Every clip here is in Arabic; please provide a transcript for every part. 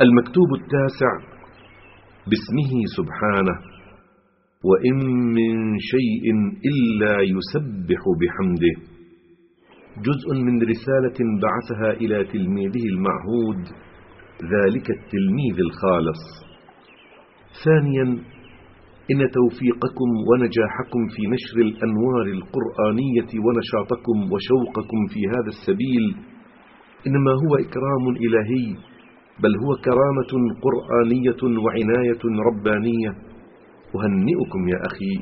المكتوب التاسع باسمه سبحانه وإن من شيء إلا يسبح بحمده. جزء من رسالة بعثها إلى تلميذه المعهود ذلك التلميذ الخالص. ثانيا إن توفيقكم ونجاحكم في نشر الأنوار القرآنية ونشاطكم وشوقكم في هذا السبيل إنما هو إكرام إلهي. بل هو كرامة قرآنية وعناية ربانية. أهنئكم يا أخي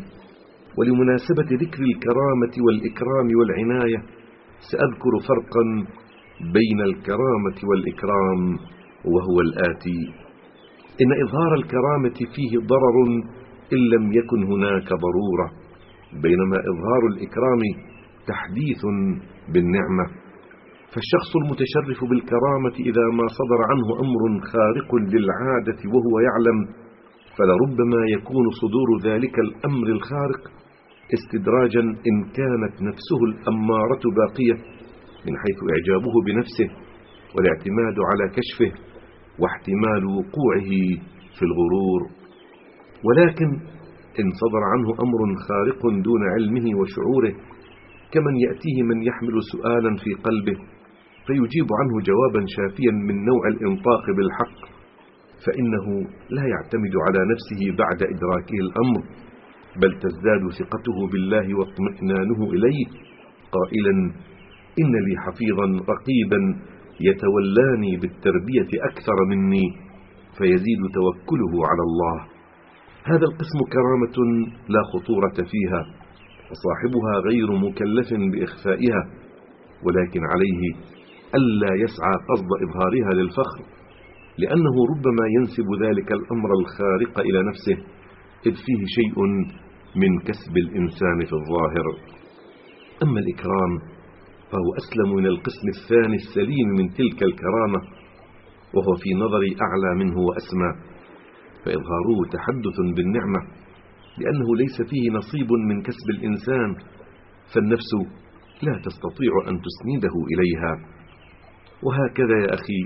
ولمناسبة ذكر الكرامة والإكرام والعناية سأذكر فرقا بين الكرامة والإكرام وهو الآتي إن إظهار الكرامة فيه ضرر إن لم يكن هناك ضرورة بينما إظهار الإكرام تحديث بالنعمة. فالشخص المتشرف بالكرامة إذا ما صدر عنه أمر خارق للعادة وهو يعلم فلربما يكون صدور ذلك الأمر الخارق استدراجا إن كانت نفسه الأمارة باقية من حيث إعجابه بنفسه والاعتماد على كشفه واحتمال وقوعه في الغرور. ولكن إن صدر عنه أمر خارق دون علمه وشعوره كمن يأتيه من يحمل سؤالا في قلبه فيجيب عنه جوابا شافيا من نوع الإنطاق بالحق فإنه لا يعتمد على نفسه بعد إدراكه الأمر بل تزداد ثقته بالله واطمئنانه إليه. قائلا إن لي حفيظا رقيبا يتولاني بالتربية أكثر مني فيزيد توكله على الله. هذا القسم كرامة لا خطورة فيها وصاحبها غير مكلف بإخفائها ولكن عليه ألا يسعى قصد إظهارها للفخر لأنه ربما ينسب ذلك الأمر الخارق إلى نفسه إذ فيه شيء من كسب الإنسان في الظاهر. أما الإكرام فهو أسلم من القسم الثاني السليم من تلك الكرامة وهو في نظري أعلى منه وأسمى فإظهاره تحدث بالنعمة لأنه ليس فيه نصيب من كسب الإنسان فالنفس لا تستطيع أن تسنده إليها. وهكذا يا أخي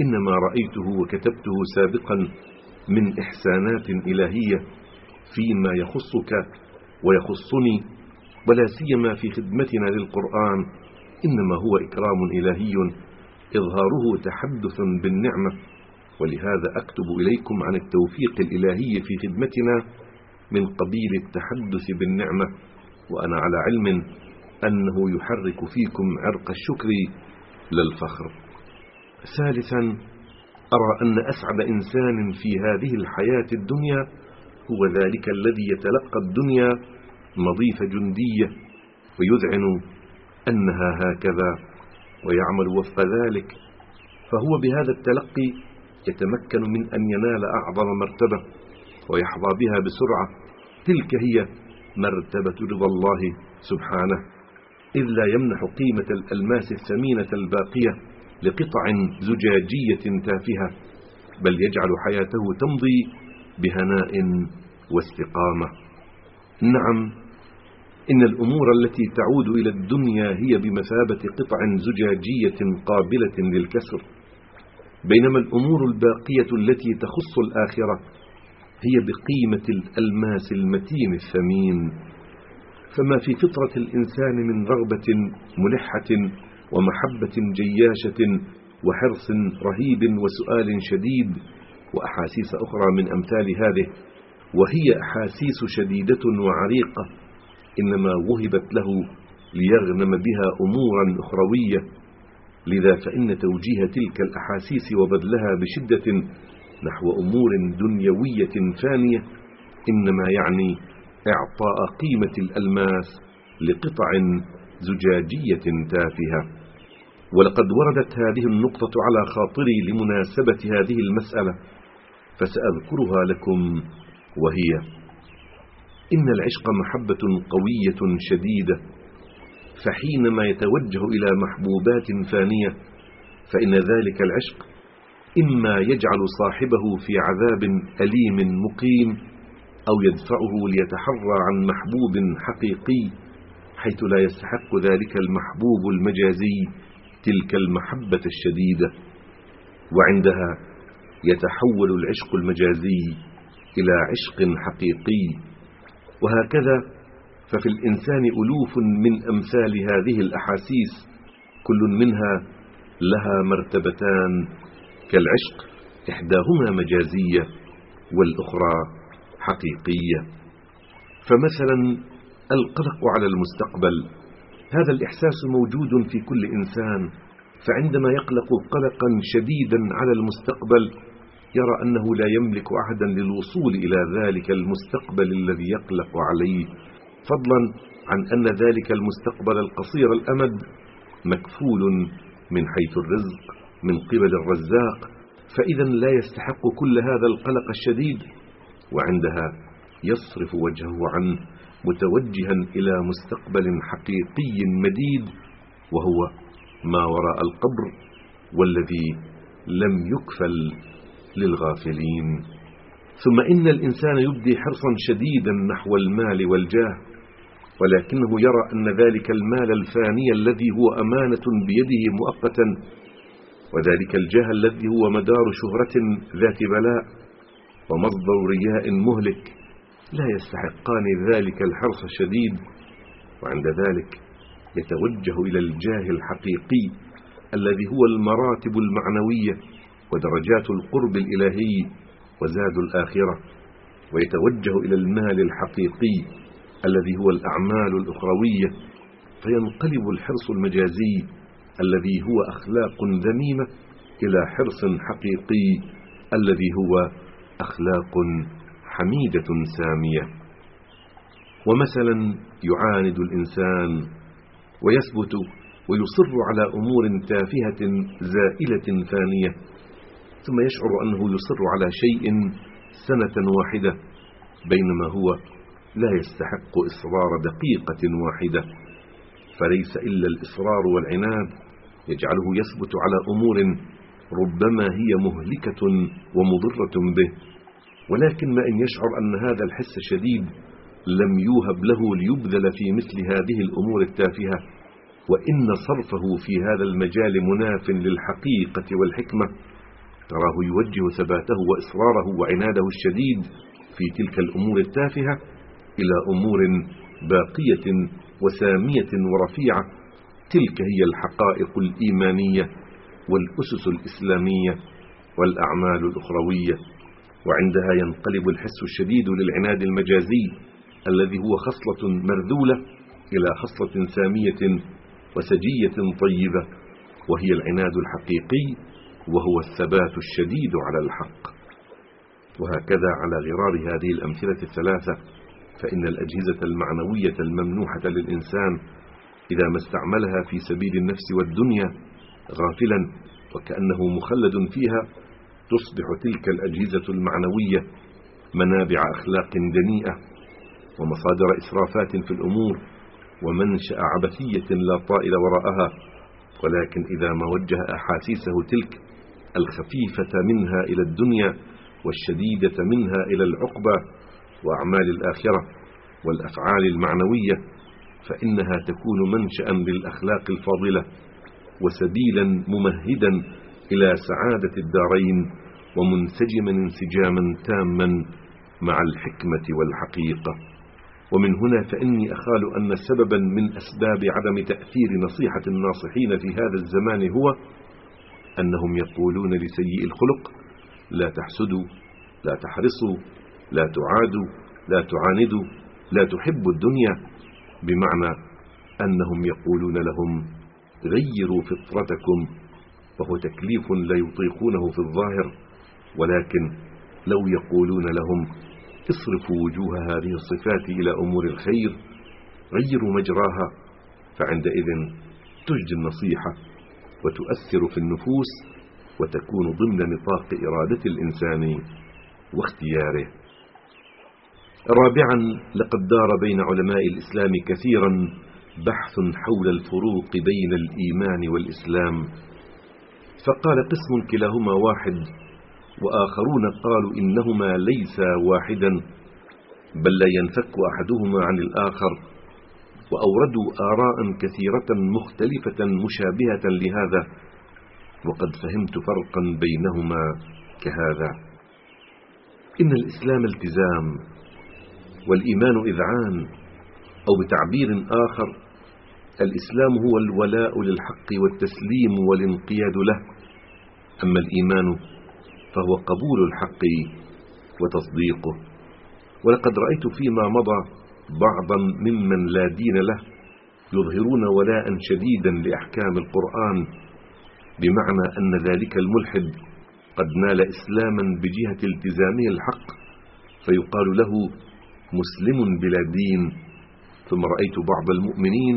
إنما رأيته وكتبته سابقا من إحسانات إلهية فيما يخصك ويخصني ولا سيما في خدمتنا للقرآن إنما هو إكرام إلهي إظهاره تحدث بالنعمة. ولهذا أكتب إليكم عن التوفيق الإلهي في خدمتنا من قبيل التحدث بالنعمة وأنا على علم أنه يحرك فيكم عرق الشكر للفخر. ثالثا أرى أن أسعد إنسان في هذه الحياة الدنيا هو ذلك الذي يتلقى الدنيا نظيف جندية ويذعن أنها هكذا ويعمل وفق ذلك. فهو بهذا التلقي يتمكن من أن ينال أعظم مرتبة ويحظى بها بسرعة. تلك هي مرتبة رضا الله سبحانه. إذ لا يمنح قيمة الألماس الثمينة الباقية لقطع زجاجية تافهة بل يجعل حياته تمضي بهناء واستقامة. نعم إن الأمور التي تعود إلى الدنيا هي بمثابة قطع زجاجية قابلة للكسر. بينما الأمور الباقية التي تخص الآخرة هي بقيمة الألماس المتين الثمين. فما في فطرة الإنسان من رغبة ملحة ومحبة جياشة وحرص رهيب وسؤال شديد وأحاسيس أخرى من أمثال هذه وهي أحاسيس شديدة وعريقة إنما وهبت له ليغنم بها أمورا أخروية لذا فإن توجيه تلك الأحاسيس وبذلها بشدة نحو أمور دنيوية فانية إنما يعني إعطاء قيمة الألماس لقطع زجاجية تافهة. ولقد وردت هذه النقطة على خاطري لمناسبة هذه المسألة فسأذكرها لكم وهي إن العشق محبة قوية شديدة فحينما يتوجه إلى محبوبات فانية فإن ذلك العشق إما يجعل صاحبه في عذاب أليم مقيم أو يدفعه ليتحرى عن محبوب حقيقي حيث لا يستحق ذلك المحبوب المجازي تلك المحبة الشديدة. وعندها يتحول العشق المجازي إلى عشق حقيقي. وهكذا ففي الإنسان ألوف من أمثال هذه الأحاسيس كل منها لها مرتبتان كالعشق إحداهما مجازية والأخرى حقيقية. فمثلا القلق على المستقبل هذا الإحساس موجود في كل إنسان فعندما يقلق قلقا شديدا على المستقبل يرى أنه لا يملك أحدا للوصول إلى ذلك المستقبل الذي يقلق عليه. فضلا عن أن ذلك المستقبل القصير الأمد مكفول من حيث الرزق من قبل الرزاق. فإذا لا يستحق كل هذا القلق الشديد. وعندها يصرف وجهه عنه متوجها إلى مستقبل حقيقي مديد وهو ما وراء القبر والذي لم يكفل للغافلين. ثم إن الإنسان يبدي حرصا شديدا نحو المال والجاه ولكنه يرى أن ذلك المال الفاني الذي هو أمانة بيده مؤقتا وذلك الجاه الذي هو مدار شهرة ذات بلاء. ومصدر رياء مهلك لا يستحقان ذلك الحرص الشديد. وعند ذلك يتوجه إلى الجاه الحقيقي الذي هو المراتب المعنوية ودرجات القرب الإلهي وزاد الآخرة. ويتوجه إلى المال الحقيقي الذي هو الأعمال الأخروية. فينقلب الحرص المجازي الذي هو أخلاق ذميمة إلى حرص حقيقي الذي هو أخلاق حميدة سامية. ومثلا يعاند الإنسان ويثبت ويصر على أمور تافهة زائلة فانية ثم يشعر أنه يصر على شيء سنة واحدة بينما هو لا يستحق إصرار دقيقة واحدة. فليس إلا الإصرار والعناد يجعله يثبت على أمور ربما هي مهلكة ومضرة به. ولكن ما إن يشعر أن هذا الحس الشديد لم يوهب له ليبذل في مثل هذه الأمور التافهة. وإن صرفه في هذا المجال مناف للحقيقة والحكمة. تراه يوجه ثباته وإصراره وعناده الشديد في تلك الأمور التافهة إلى أمور باقية وسامية ورفيعة. تلك هي الحقائق الإيمانية والأسس الإسلامية والأعمال الأخروية وعندها ينقلب الحس الشديد للعناد المجازي الذي هو خصلة مرذولة إلى خصلة سامية وسجية طيبة وهي العناد الحقيقي وهو الثبات الشديد على الحق. وهكذا على غرار هذه الأمثلة الثلاثة فإن الأجهزة المعنوية الممنوحة للإنسان إذا ما استعملها في سبيل النفس والدنيا غافلا وكأنه مخلد فيها تصبح تلك الأجهزة المعنوية منابع أخلاق دنيئة ومصادر إسرافات في الأمور ومنشأ عبثية لا طائل وراءها ولكن إذا ما وجه أحاسيسه تلك الخفيفة منها إلى الدنيا والشديدة منها إلى العقبة وأعمال الآخرة والأفعال المعنوية فإنها تكون منشأ للأخلاق الفاضلة. وسبيلا ممهدا إلى سعادة الدارين ومنسجما انسجاما تاما مع الحكمة والحقيقة. ومن هنا فإني أخال أن سببا من أسباب عدم تأثير نصيحة الناصحين في هذا الزمان هو أنهم يقولون لسيء الخلق لا تحسدوا لا تحرصوا لا تعادوا لا تعاندوا لا تحبوا الدنيا. بمعنى أنهم يقولون لهم غيروا فطرتكم وهو تكليف لا يطيقونه في الظاهر ولكن لو يقولون لهم اصرفوا وجوه هذه الصفات إلى أمور الخير غيروا مجراها فعندئذ تجدي النصيحة وتؤثر في النفوس وتكون ضمن نطاق إرادة الإنسان واختياره. رابعا لقد دار بين علماء الإسلام كثيرا بحث حول الفروق بين الإيمان والإسلام. فقال قسم كلاهما واحد وآخرون قالوا إنهما ليسا واحدا بل لا ينفك أحدهما عن الآخر. وأوردوا آراء كثيرة مختلفة مشابهة لهذا وقد فهمت فرقا بينهما كهذا. إن الإسلام التزام والإيمان إذعان أو بتعبير آخر الإسلام هو الولاء للحق والتسليم والانقياد له. أما الإيمان فهو قبول الحق وتصديقه. ولقد رأيت فيما مضى بعضا ممن لا دين له يظهرون ولاء شديدا لأحكام القرآن بمعنى أن ذلك الملحد قد نال إسلاما بجهة التزامه الحق فيقال له مسلم بلا دين. ثم رأيت بعض المؤمنين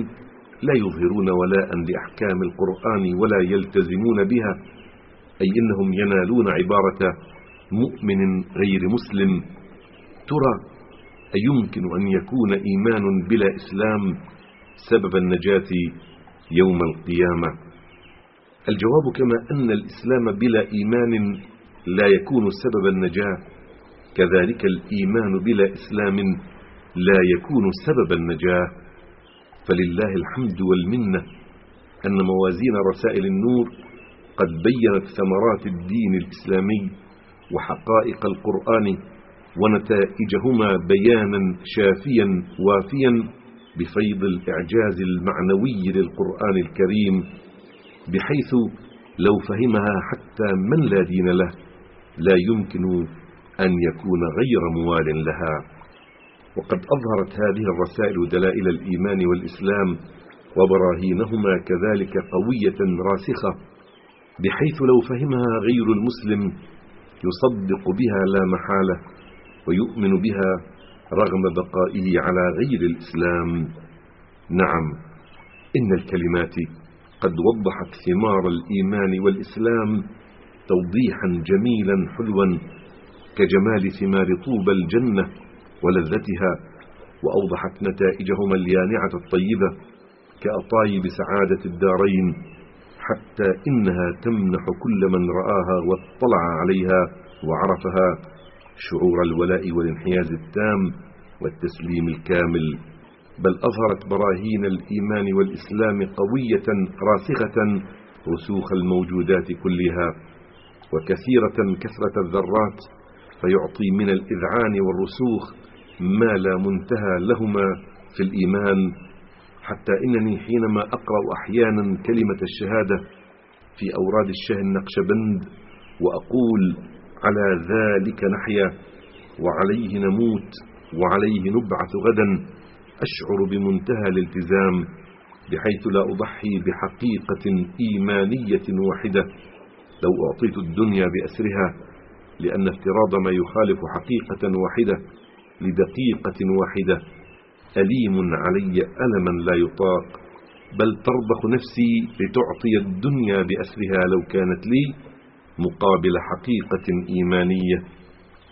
لا يظهرون ولاء لأحكام القرآن ولا يلتزمون بها أي إنهم ينالون عبارة مؤمن غير مسلم. ترى أيمكن أن يكون إيمان بلا إسلام سبب النجاة يوم القيامة؟ الجواب كما أن الإسلام بلا إيمان لا يكون سبب النجاة كذلك الإيمان بلا إسلام لا يكون سبب النجاة. فلله الحمد والمنة أن موازين رسائل النور قد بينت ثمرات الدين الإسلامي وحقائق القرآن ونتائجهما بيانا شافيا وافيا بفيض الإعجاز المعنوي للقرآن الكريم بحيث لو فهمها حتى من لا دين له لا يمكن أن يكون غير موال لها. وقد أظهرت هذه الرسائل دلائل الإيمان والإسلام وبراهينهما كذلك قوية راسخة بحيث لو فهمها غير المسلم يصدق بها لا محالة ويؤمن بها رغم بقائه على غير الإسلام. نعم إن الكلمات قد وضحت ثمار الإيمان والإسلام توضيحا جميلا حلوا كجمال ثمار طوبى الجنة. ولذتها وأوضحت نتائجهما اليانعة الطيبة كأطايب سعادة الدارين حتى إنها تمنح كل من رآها واطلع عليها وعرفها شعور الولاء والانحياز التام والتسليم الكامل. بل أظهرت براهين الإيمان والإسلام قوية راسخة رسوخ الموجودات كلها وكثيرة كثرة الذرات فيعطي من الإذعان والرسوخ ما لا منتهى لهما في الإيمان حتى إنني حينما أقرأ أحيانا كلمة الشهادة في أوراد الشه النقشبند وأقول على ذلك نحيا وعليه نموت وعليه نبعث غدا أشعر بمنتهى الالتزام بحيث لا أضحي بحقيقة إيمانية واحدة. لو أعطيت الدنيا بأسرها لأن افتراض ما يخالف حقيقة واحدة. لدقيقة واحدة. أليم علي ألما لا يطاق بل ترضخ نفسي لتعطي الدنيا بأسرها لو كانت لي مقابل حقيقة إيمانية.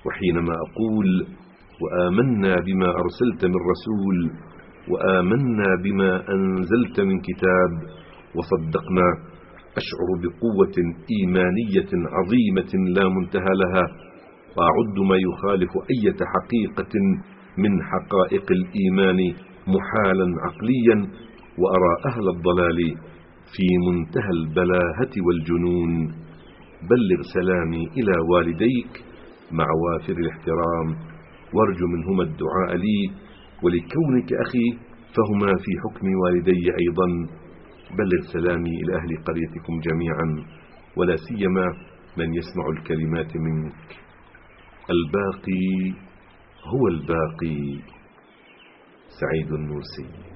وحينما أقول وآمنا بما أرسلت من رسول وآمنا بما أنزلت من كتاب وصدقنا أشعر بقوة إيمانية عظيمة لا منتهى لها. وأعد ما يخالف أية حقيقة من حقائق الإيمان محالا عقليا وأرى أهل الضلال في منتهى البلاهة والجنون. بلغ سلامي إلى والديك مع وافر الاحترام وارجو منهما الدعاء لي ولكونك أخي فهما في حكم والدي أيضا. بلغ سلامي إلى أهل قريتكم جميعا ولا سيما من يسمع الكلمات منك. الباقي هو الباقي. سعيد النوسي